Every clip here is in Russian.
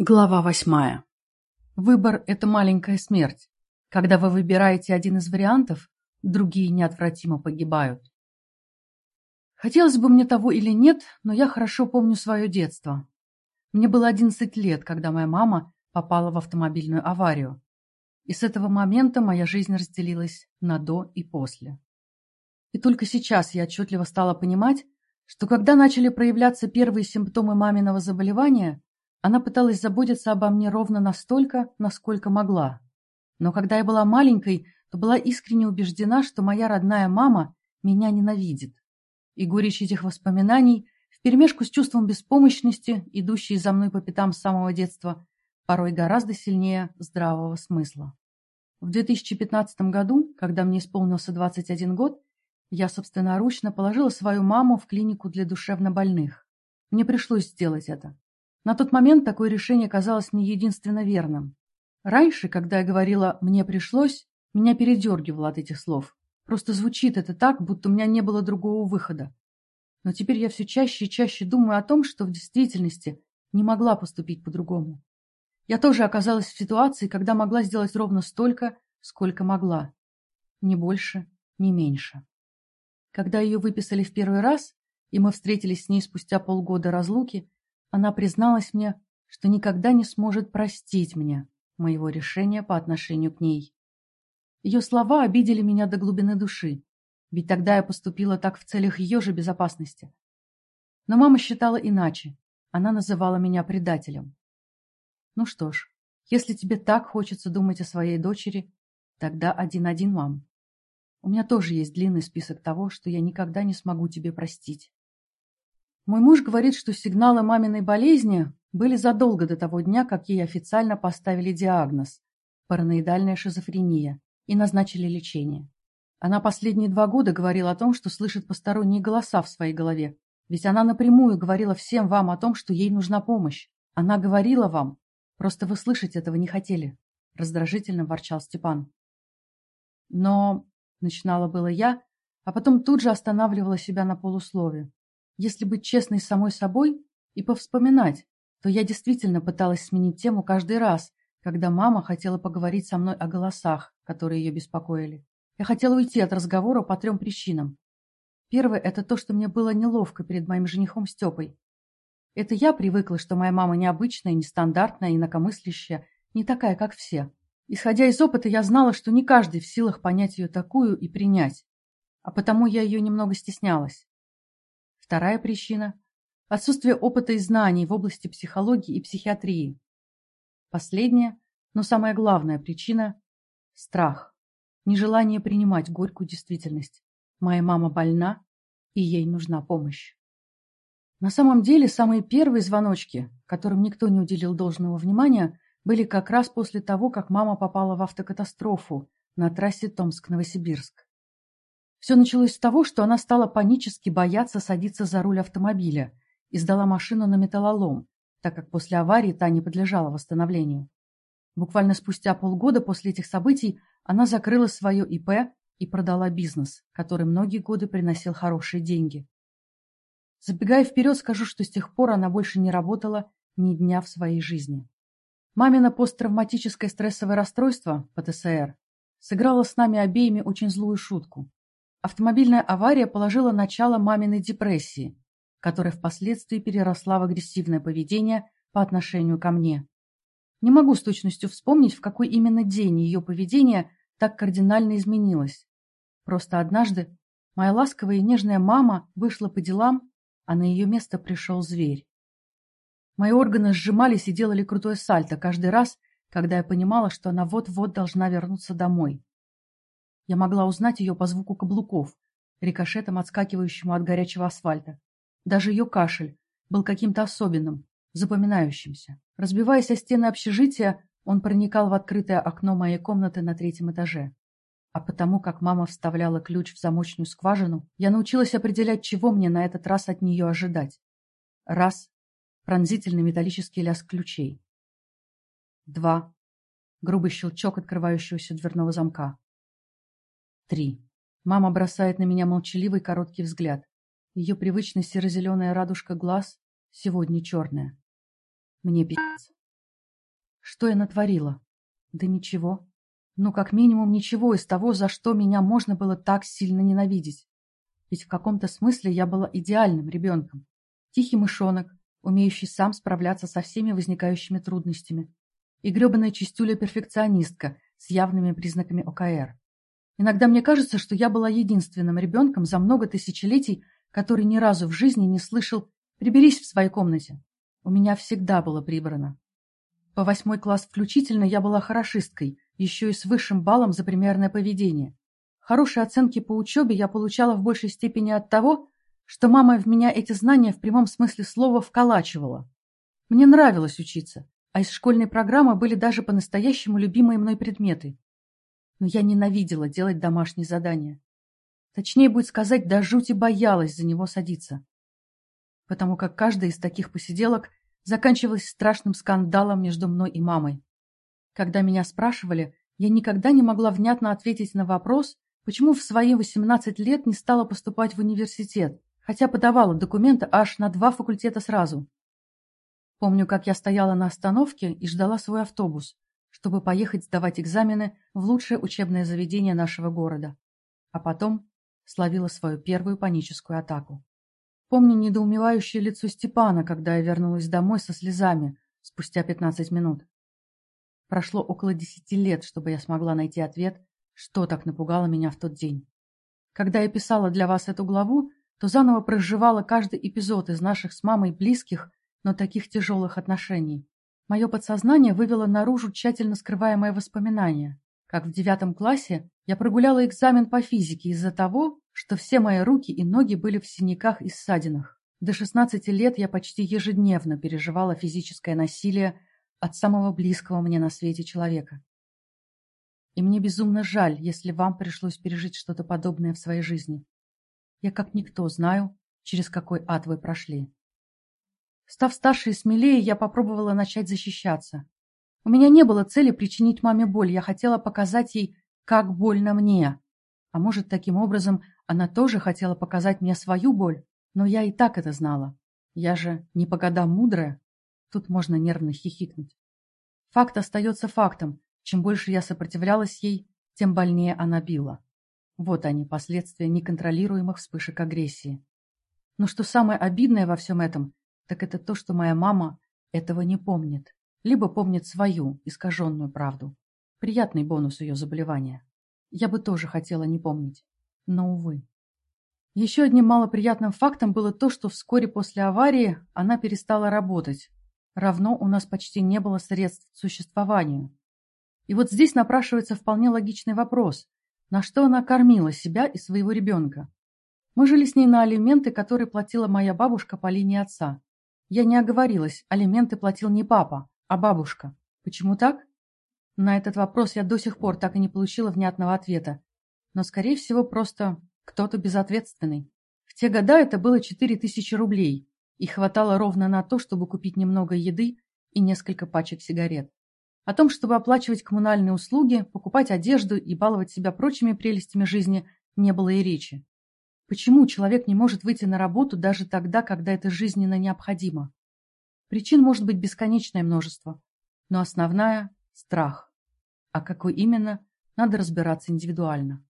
Глава восьмая. Выбор – это маленькая смерть. Когда вы выбираете один из вариантов, другие неотвратимо погибают. Хотелось бы мне того или нет, но я хорошо помню свое детство. Мне было 11 лет, когда моя мама попала в автомобильную аварию. И с этого момента моя жизнь разделилась на «до» и «после». И только сейчас я отчетливо стала понимать, что когда начали проявляться первые симптомы маминого заболевания – она пыталась заботиться обо мне ровно настолько, насколько могла. Но когда я была маленькой, то была искренне убеждена, что моя родная мама меня ненавидит. И горечь этих воспоминаний, вперемешку с чувством беспомощности, идущей за мной по пятам с самого детства, порой гораздо сильнее здравого смысла. В 2015 году, когда мне исполнился 21 год, я собственноручно положила свою маму в клинику для душевнобольных. Мне пришлось сделать это. На тот момент такое решение казалось мне единственно верным. Раньше, когда я говорила «мне пришлось», меня передергивало от этих слов. Просто звучит это так, будто у меня не было другого выхода. Но теперь я все чаще и чаще думаю о том, что в действительности не могла поступить по-другому. Я тоже оказалась в ситуации, когда могла сделать ровно столько, сколько могла. Ни больше, ни меньше. Когда ее выписали в первый раз, и мы встретились с ней спустя полгода разлуки, она призналась мне, что никогда не сможет простить мне моего решения по отношению к ней. Ее слова обидели меня до глубины души, ведь тогда я поступила так в целях ее же безопасности. Но мама считала иначе, она называла меня предателем. Ну что ж, если тебе так хочется думать о своей дочери, тогда один-один, мам. У меня тоже есть длинный список того, что я никогда не смогу тебе простить. Мой муж говорит, что сигналы маминой болезни были задолго до того дня, как ей официально поставили диагноз – параноидальная шизофрения, и назначили лечение. Она последние два года говорила о том, что слышит посторонние голоса в своей голове, ведь она напрямую говорила всем вам о том, что ей нужна помощь. Она говорила вам, просто вы слышать этого не хотели, раздражительно ворчал Степан. Но, начинала было я, а потом тут же останавливала себя на полуслове. Если быть честной самой собой и повспоминать, то я действительно пыталась сменить тему каждый раз, когда мама хотела поговорить со мной о голосах, которые ее беспокоили. Я хотела уйти от разговора по трем причинам. Первое – это то, что мне было неловко перед моим женихом Степой. Это я привыкла, что моя мама необычная, нестандартная, инакомыслящая, не такая, как все. Исходя из опыта, я знала, что не каждый в силах понять ее такую и принять. А потому я ее немного стеснялась. Вторая причина – отсутствие опыта и знаний в области психологии и психиатрии. Последняя, но самая главная причина – страх, нежелание принимать горькую действительность. Моя мама больна, и ей нужна помощь. На самом деле, самые первые звоночки, которым никто не уделил должного внимания, были как раз после того, как мама попала в автокатастрофу на трассе Томск-Новосибирск. Все началось с того, что она стала панически бояться садиться за руль автомобиля и сдала машину на металлолом, так как после аварии та не подлежала восстановлению. Буквально спустя полгода после этих событий она закрыла свое ИП и продала бизнес, который многие годы приносил хорошие деньги. Забегая вперед, скажу, что с тех пор она больше не работала ни дня в своей жизни. Мамино посттравматическое стрессовое расстройство, ПТСР, сыграло с нами обеими очень злую шутку. Автомобильная авария положила начало маминой депрессии, которая впоследствии переросла в агрессивное поведение по отношению ко мне. Не могу с точностью вспомнить, в какой именно день ее поведение так кардинально изменилось. Просто однажды моя ласковая и нежная мама вышла по делам, а на ее место пришел зверь. Мои органы сжимались и делали крутое сальто каждый раз, когда я понимала, что она вот-вот должна вернуться домой. Я могла узнать ее по звуку каблуков, рикошетом отскакивающему от горячего асфальта. Даже ее кашель был каким-то особенным, запоминающимся. Разбиваясь о стены общежития, он проникал в открытое окно моей комнаты на третьем этаже. А потому, как мама вставляла ключ в замочную скважину, я научилась определять, чего мне на этот раз от нее ожидать. Раз — пронзительный металлический лязг ключей. Два — грубый щелчок открывающегося дверного замка. Три. Мама бросает на меня молчаливый короткий взгляд. Ее привычная серо-зеленая радужка глаз сегодня черная. Мне пи***ц. Что я натворила? Да ничего. Ну, как минимум, ничего из того, за что меня можно было так сильно ненавидеть. Ведь в каком-то смысле я была идеальным ребенком. Тихий мышонок, умеющий сам справляться со всеми возникающими трудностями. И гребаная чистюля-перфекционистка с явными признаками ОКР. Иногда мне кажется, что я была единственным ребенком за много тысячелетий, который ни разу в жизни не слышал «приберись в своей комнате». У меня всегда было прибрано. По восьмой класс включительно я была хорошисткой, еще и с высшим баллом за примерное поведение. Хорошие оценки по учебе я получала в большей степени от того, что мама в меня эти знания в прямом смысле слова вколачивала. Мне нравилось учиться, а из школьной программы были даже по-настоящему любимые мной предметы. Но я ненавидела делать домашние задания. Точнее будет сказать, до жути боялась за него садиться. Потому как каждая из таких посиделок заканчивалась страшным скандалом между мной и мамой. Когда меня спрашивали, я никогда не могла внятно ответить на вопрос, почему в свои 18 лет не стала поступать в университет, хотя подавала документы аж на два факультета сразу. Помню, как я стояла на остановке и ждала свой автобус, чтобы поехать сдавать экзамены в лучшее учебное заведение нашего города. А потом словила свою первую паническую атаку. Помню недоумевающее лицо Степана, когда я вернулась домой со слезами спустя 15 минут. Прошло около десяти лет, чтобы я смогла найти ответ, что так напугало меня в тот день. Когда я писала для вас эту главу, то заново проживала каждый эпизод из наших с мамой близких, но таких тяжелых отношений. Мое подсознание вывело наружу тщательно скрываемое воспоминание. Как в девятом классе я прогуляла экзамен по физике из-за того, что все мои руки и ноги были в синяках и ссадинах. До 16 лет я почти ежедневно переживала физическое насилие от самого близкого мне на свете человека. И мне безумно жаль, если вам пришлось пережить что-то подобное в своей жизни. Я как никто знаю, через какой ад вы прошли. Став старше и смелее, я попробовала начать защищаться. У меня не было цели причинить маме боль, я хотела показать ей, как больно мне. А может, таким образом она тоже хотела показать мне свою боль, но я и так это знала. Я же не по годам мудрая. Тут можно нервно хихикнуть. Факт остается фактом. Чем больше я сопротивлялась ей, тем больнее она била. Вот они, последствия неконтролируемых вспышек агрессии. Но что самое обидное во всем этом, так это то, что моя мама этого не помнит. Либо помнит свою, искаженную правду. Приятный бонус ее заболевания. Я бы тоже хотела не помнить. Но, увы. Еще одним малоприятным фактом было то, что вскоре после аварии она перестала работать, равно у нас почти не было средств к существованию. И вот здесь напрашивается вполне логичный вопрос, на что она кормила себя и своего ребенка. Мы жили с ней на алименты, которые платила моя бабушка по линии отца. Я не оговорилась, алименты платил не папа, а бабушка. Почему так? На этот вопрос я до сих пор так и не получила внятного ответа. Но, скорее всего, просто кто-то безответственный. В те года это было 4000 рублей, и хватало ровно на то, чтобы купить немного еды и несколько пачек сигарет. О том, чтобы оплачивать коммунальные услуги, покупать одежду и баловать себя прочими прелестями жизни, не было и речи. Почему человек не может выйти на работу даже тогда, когда это жизненно необходимо? Причин может быть бесконечное множество, но основная – страх. А какой именно, надо разбираться индивидуально.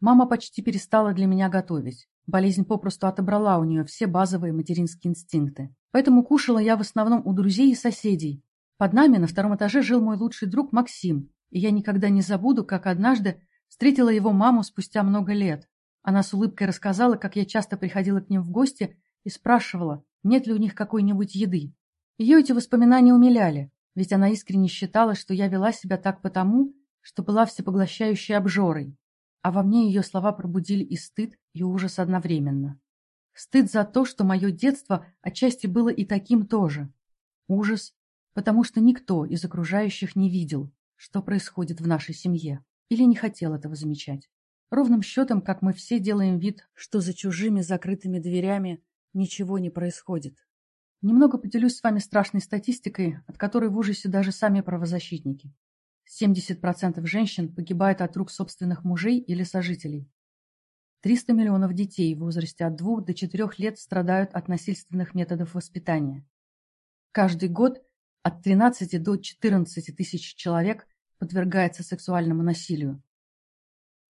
Мама почти перестала для меня готовить. Болезнь попросту отобрала у нее все базовые материнские инстинкты. Поэтому кушала я в основном у друзей и соседей. Под нами на втором этаже жил мой лучший друг Максим, и я никогда не забуду, как однажды встретила его маму спустя много лет. Она с улыбкой рассказала, как я часто приходила к ним в гости и спрашивала, нет ли у них какой-нибудь еды. Ее эти воспоминания умиляли, ведь она искренне считала, что я вела себя так потому, что была всепоглощающей обжорой а во мне ее слова пробудили и стыд, и ужас одновременно. Стыд за то, что мое детство отчасти было и таким тоже. Ужас, потому что никто из окружающих не видел, что происходит в нашей семье, или не хотел этого замечать. Ровным счетом, как мы все делаем вид, что за чужими закрытыми дверями ничего не происходит. Немного поделюсь с вами страшной статистикой, от которой в ужасе даже сами правозащитники. 70% женщин погибают от рук собственных мужей или сожителей. 300 миллионов детей в возрасте от 2 до 4 лет страдают от насильственных методов воспитания. Каждый год От 13 до 14 тысяч человек подвергается сексуальному насилию.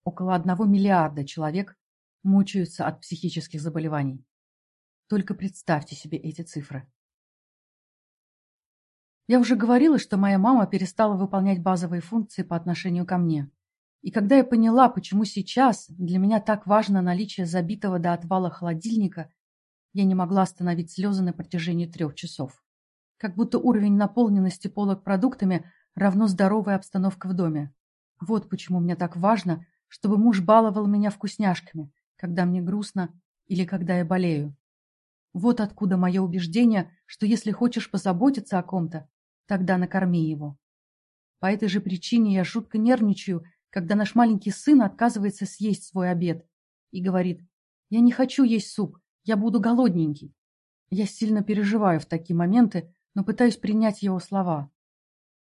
Около одного миллиарда человек мучаются от психических заболеваний. Только представьте себе эти цифры. Я уже говорила, что моя мама перестала выполнять базовые функции по отношению ко мне. И когда я поняла, почему сейчас для меня так важно наличие забитого до отвала холодильника, я не могла остановить слезы на протяжении трех часов. Как будто уровень наполненности полок продуктами равно здоровая обстановка в доме. Вот почему мне так важно, чтобы муж баловал меня вкусняшками, когда мне грустно или когда я болею. Вот откуда мое убеждение, что если хочешь позаботиться о ком-то, тогда накорми его. По этой же причине я жутко нервничаю, когда наш маленький сын отказывается съесть свой обед и говорит «Я не хочу есть суп, я буду голодненький». Я сильно переживаю в такие моменты, но пытаюсь принять его слова.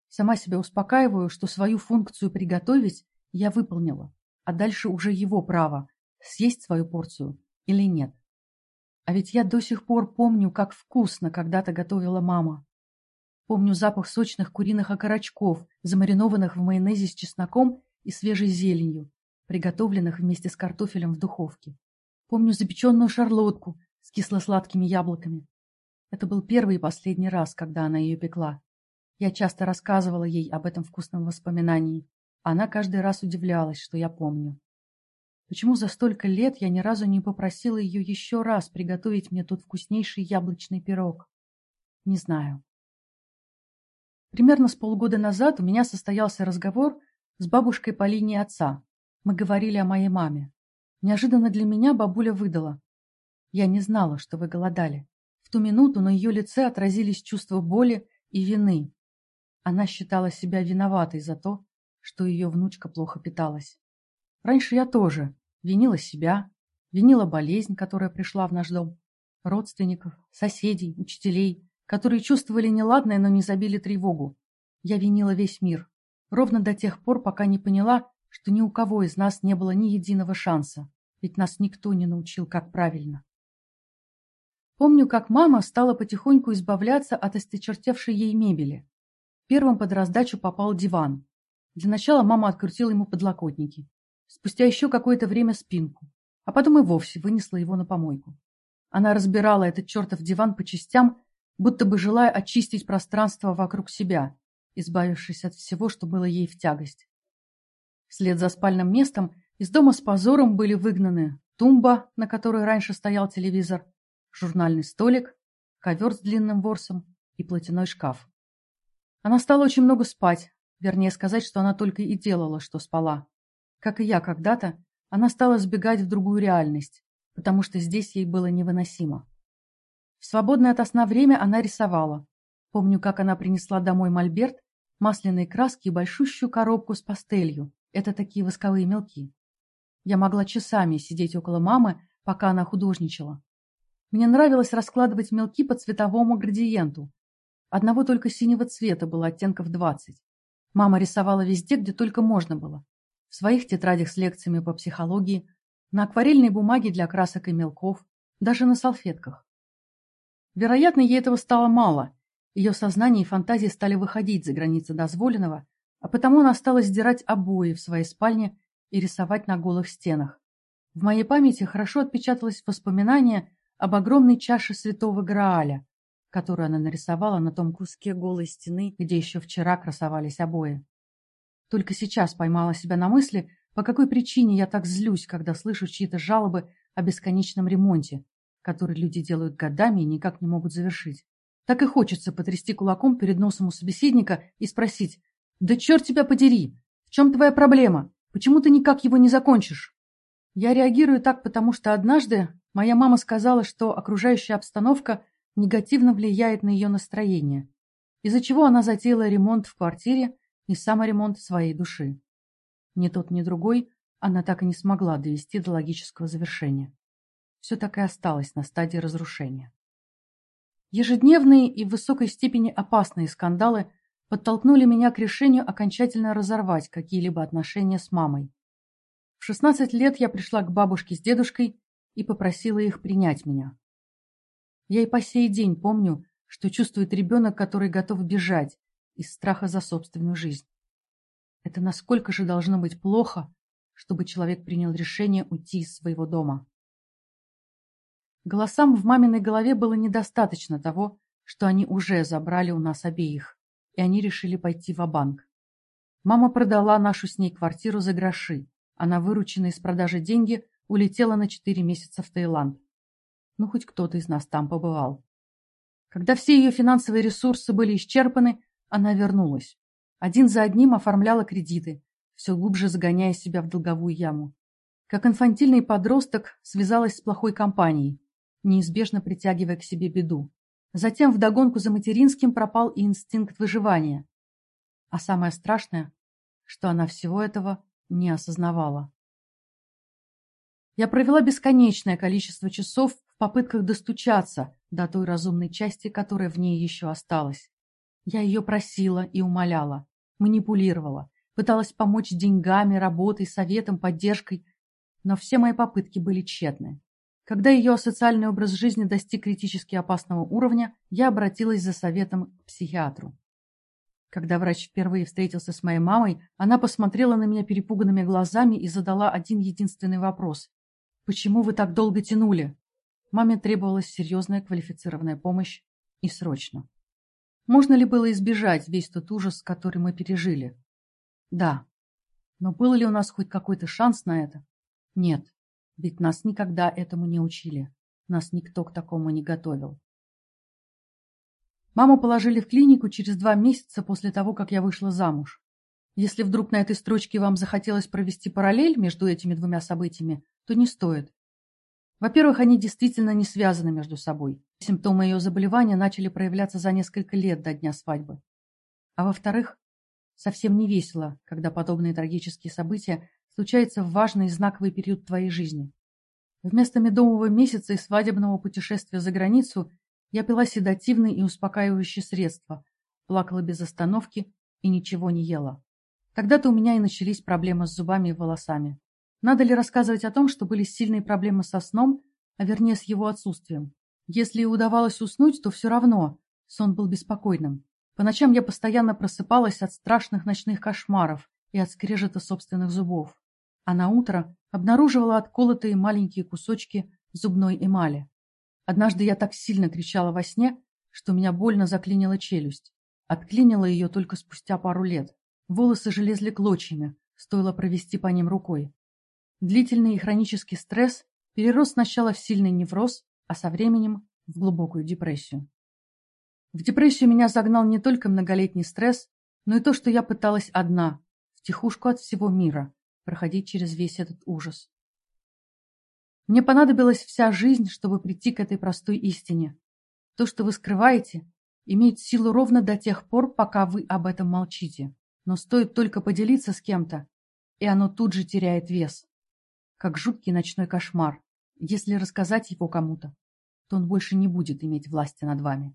Сама себя успокаиваю, что свою функцию приготовить я выполнила, а дальше уже его право съесть свою порцию или нет. А ведь я до сих пор помню, как вкусно когда-то готовила мама. Помню запах сочных куриных окорочков, замаринованных в майонезе с чесноком и свежей зеленью, приготовленных вместе с картофелем в духовке. Помню запеченную шарлотку с кисло-сладкими яблоками. Это был первый и последний раз, когда она ее пекла. Я часто рассказывала ей об этом вкусном воспоминании. Она каждый раз удивлялась, что я помню. Почему за столько лет я ни разу не попросила ее еще раз приготовить мне тот вкуснейший яблочный пирог? Не знаю. Примерно с полгода назад у меня состоялся разговор с бабушкой по линии отца. Мы говорили о моей маме. Неожиданно для меня бабуля выдала. Я не знала, что вы голодали. В ту минуту на ее лице отразились чувства боли и вины. Она считала себя виноватой за то, что ее внучка плохо питалась. Раньше я тоже винила себя, винила болезнь, которая пришла в наш дом, родственников, соседей, учителей, которые чувствовали неладное, но не забили тревогу. Я винила весь мир. Ровно до тех пор, пока не поняла, что ни у кого из нас не было ни единого шанса, ведь нас никто не научил, как правильно. Помню, как мама стала потихоньку избавляться от осточертевшей ей мебели. Первым под раздачу попал диван. Для начала мама открутила ему подлокотники. Спустя еще какое-то время спинку. А потом и вовсе вынесла его на помойку. Она разбирала этот чертов диван по частям будто бы желая очистить пространство вокруг себя, избавившись от всего, что было ей в тягость. Вслед за спальным местом из дома с позором были выгнаны тумба, на которой раньше стоял телевизор, журнальный столик, ковер с длинным ворсом и платяной шкаф. Она стала очень много спать, вернее сказать, что она только и делала, что спала. Как и я когда-то, она стала сбегать в другую реальность, потому что здесь ей было невыносимо. В свободное от сна время она рисовала. Помню, как она принесла домой мольберт, масляные краски и большущую коробку с пастелью. Это такие восковые мелки. Я могла часами сидеть около мамы, пока она художничала. Мне нравилось раскладывать мелки по цветовому градиенту. Одного только синего цвета было оттенков двадцать. Мама рисовала везде, где только можно было. В своих тетрадях с лекциями по психологии, на акварельной бумаге для красок и мелков, даже на салфетках. Вероятно, ей этого стало мало. Ее сознание и фантазии стали выходить за границы дозволенного, а потому она стала сдирать обои в своей спальне и рисовать на голых стенах. В моей памяти хорошо отпечаталось воспоминание об огромной чаше святого Грааля, которую она нарисовала на том куске голой стены, где еще вчера красовались обои. Только сейчас поймала себя на мысли, по какой причине я так злюсь, когда слышу чьи-то жалобы о бесконечном ремонте, который люди делают годами и никак не могут завершить. Так и хочется потрясти кулаком перед носом у собеседника и спросить, «Да черт тебя подери! В чем твоя проблема? Почему ты никак его не закончишь?» Я реагирую так, потому что однажды моя мама сказала, что окружающая обстановка негативно влияет на ее настроение, из-за чего она затеяла ремонт в квартире и саморемонт своей души. Ни тот, ни другой она так и не смогла довести до логического завершения все так и осталось на стадии разрушения. Ежедневные и в высокой степени опасные скандалы подтолкнули меня к решению окончательно разорвать какие-либо отношения с мамой. В 16 лет я пришла к бабушке с дедушкой и попросила их принять меня. Я и по сей день помню, что чувствует ребенок, который готов бежать из страха за собственную жизнь. Это насколько же должно быть плохо, чтобы человек принял решение уйти из своего дома. Голосам в маминой голове было недостаточно того, что они уже забрали у нас обеих, и они решили пойти в банк Мама продала нашу с ней квартиру за гроши, а на вырученные из продажи деньги улетела на четыре месяца в Таиланд. Ну, хоть кто-то из нас там побывал. Когда все ее финансовые ресурсы были исчерпаны, она вернулась. Один за одним оформляла кредиты, все глубже загоняя себя в долговую яму. Как инфантильный подросток связалась с плохой компанией, неизбежно притягивая к себе беду. Затем вдогонку за материнским пропал и инстинкт выживания. А самое страшное, что она всего этого не осознавала. Я провела бесконечное количество часов попытках достучаться до той разумной части, которая в ней еще осталась. Я ее просила и умоляла, манипулировала, пыталась помочь деньгами, работой, советом, поддержкой, но все мои попытки были тщетны. Когда ее социальный образ жизни достиг критически опасного уровня, я обратилась за советом к психиатру. Когда врач впервые встретился с моей мамой, она посмотрела на меня перепуганными глазами и задала один единственный вопрос. Почему вы так долго тянули? Маме требовалась серьезная квалифицированная помощь и срочно. Можно ли было избежать весь тот ужас, который мы пережили? Да. Но был ли у нас хоть какой-то шанс на это? Нет. Ведь нас никогда этому не учили. Нас никто к такому не готовил. Маму положили в клинику через два месяца после того, как я вышла замуж. Если вдруг на этой строчке вам захотелось провести параллель между этими двумя событиями, то не стоит. Во-первых, они действительно не связаны между собой. Симптомы ее заболевания начали проявляться за несколько лет до дня свадьбы. А во-вторых, совсем не весело, когда подобные трагические события случаются в важный и знаковый период твоей жизни. Вместо медового месяца и свадебного путешествия за границу я пила седативные и успокаивающие средства, плакала без остановки и ничего не ела. Тогда-то у меня и начались проблемы с зубами и волосами. Надо ли рассказывать о том, что были сильные проблемы со сном, а вернее с его отсутствием? Если и удавалось уснуть, то все равно сон был беспокойным. По ночам я постоянно просыпалась от страшных ночных кошмаров и от скрежета собственных зубов, а на утро обнаруживала отколотые маленькие кусочки зубной эмали. Однажды я так сильно кричала во сне, что меня больно заклинила челюсть. Отклинила ее только спустя пару лет. Волосы же лезли клочьями, стоило провести по ним рукой. Длительный и хронический стресс перерос сначала в сильный невроз, а со временем в глубокую депрессию. В депрессию меня загнал не только многолетний стресс, но и то, что я пыталась одна, в тихушку от всего мира, проходить через весь этот ужас. Мне понадобилась вся жизнь, чтобы прийти к этой простой истине. То, что вы скрываете, имеет силу ровно до тех пор, пока вы об этом молчите. Но стоит только поделиться с кем-то, и оно тут же теряет вес как жуткий ночной кошмар. Если рассказать его кому-то, то он больше не будет иметь власти над вами.